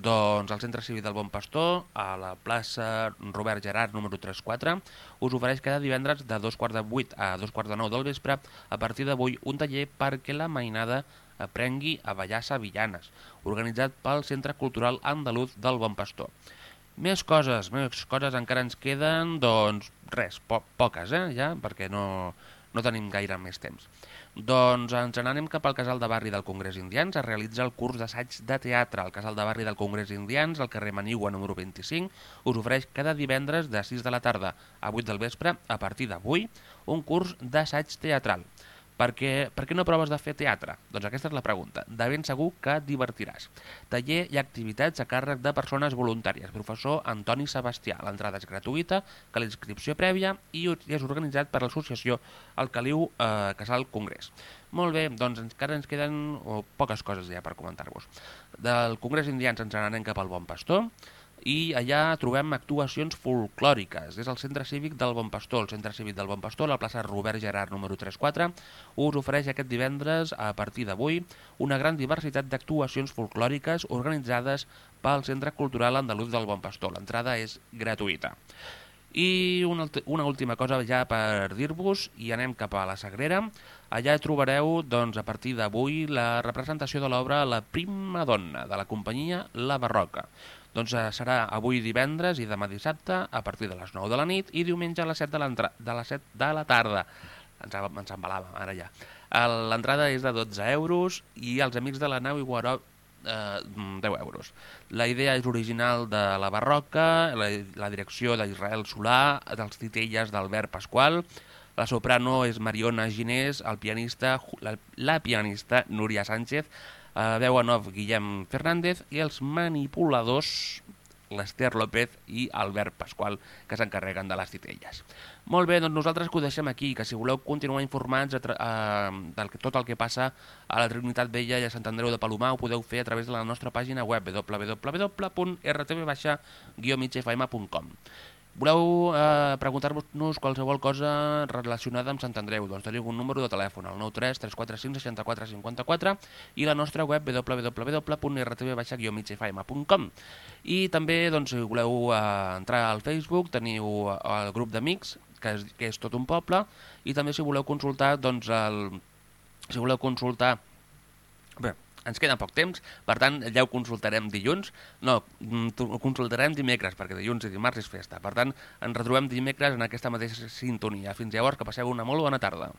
A: Doncs al Centre Cívic del Bon Pastor, a la plaça Robert Gerard número 34, us ofereix cada divendres de dos quarts de vuit a dos quarts de nou del vespre, a partir d'avui, un taller perquè la mainada aprengui a ballar sevillanes, organitzat pel Centre Cultural Andaluz del Bon Pastor. Més coses, més coses encara ens queden, doncs res, po poques, eh, ja, perquè no, no tenim gaire més temps. Doncs ens n'anem cap al casal de barri del Congrés Indians, es realitza el curs d'assaig de teatre. El casal de barri del Congrés Indians, al carrer Manigua número 25, us ofereix cada divendres de 6 de la tarda a 8 del vespre, a partir d'avui, un curs d'assaig teatral. Per què, per què no proves de fer teatre? Doncs aquesta és la pregunta. De ben segur que et divertiràs. Taller i activitats a càrrec de persones voluntàries. Professor Antoni Sebastià. L'entrada és gratuïta, que la inscripció prèvia i és organitzat per l'associació El Caliu eh, Casal Congrés. Molt bé, doncs encara ens queden oh, poques coses ja per comentar-vos. Del Congrés Indians ens n'anem cap al Bon Pastor, i allà trobem actuacions folclòriques. És el Centre Cívic del Bon Pastor. El Centre Cívic del Bon Pastor, a la plaça Robert Gerard número 34, us ofereix aquest divendres, a partir d'avui, una gran diversitat d'actuacions folclòriques organitzades pel Centre Cultural Andaluz del Bon Pastor. L'entrada és gratuïta. I una, una última cosa ja per dir-vos, i anem cap a la Sagrera. Allà trobareu, doncs, a partir d'avui, la representació de l'obra La Prima Donna, de la companyia La Barroca. Doncs eh, serà avui divendres i demà dissabte a partir de les 9 de la nit i diumenge a les 7 de, de, les 7 de la tarda. Ens, ens embalava, ara ja. L'entrada és de 12 euros i els amics de la nau i Guaró eh, 10 euros. La idea és original de la Barroca, la, la direcció d'Israel Solà, dels titelles d'Albert Pasqual, la soprano és Mariona Ginés, el pianista, la, la pianista Núria Sánchez, eh, off Guillem Fernández i els manipuladors l'Ester López i Albert Pasqual, que s'encarreguen de les titelles. Molt bé, doncs nosaltres que ho deixem aquí, que si voleu continuar informats eh, del que, tot el que passa a la Trinitat Vella i a Sant Andreu de Palomar ho podeu fer a través de la nostra pàgina web www.rtv-migfm.com Voleu eh, preguntar-nos qualsevol cosa relacionada amb Sant Andreu, doncs teniu un número de telèfon, el 93 345 64 54 i la nostra web www.rtv-migfm.com i també, doncs, si voleu eh, entrar al Facebook, teniu el grup d'amics, que, que és tot un poble, i també si voleu consultar, doncs, el, si voleu consultar... Bé, ens queda poc temps, per tant, ja ho consultarem dilluns. No, mm, ho consultarem dimecres, perquè dilluns i dimarts és festa. Per tant, ens retrobem dimecres en aquesta mateixa sintonia. Fins llavors, que passeu una molt bona tarda.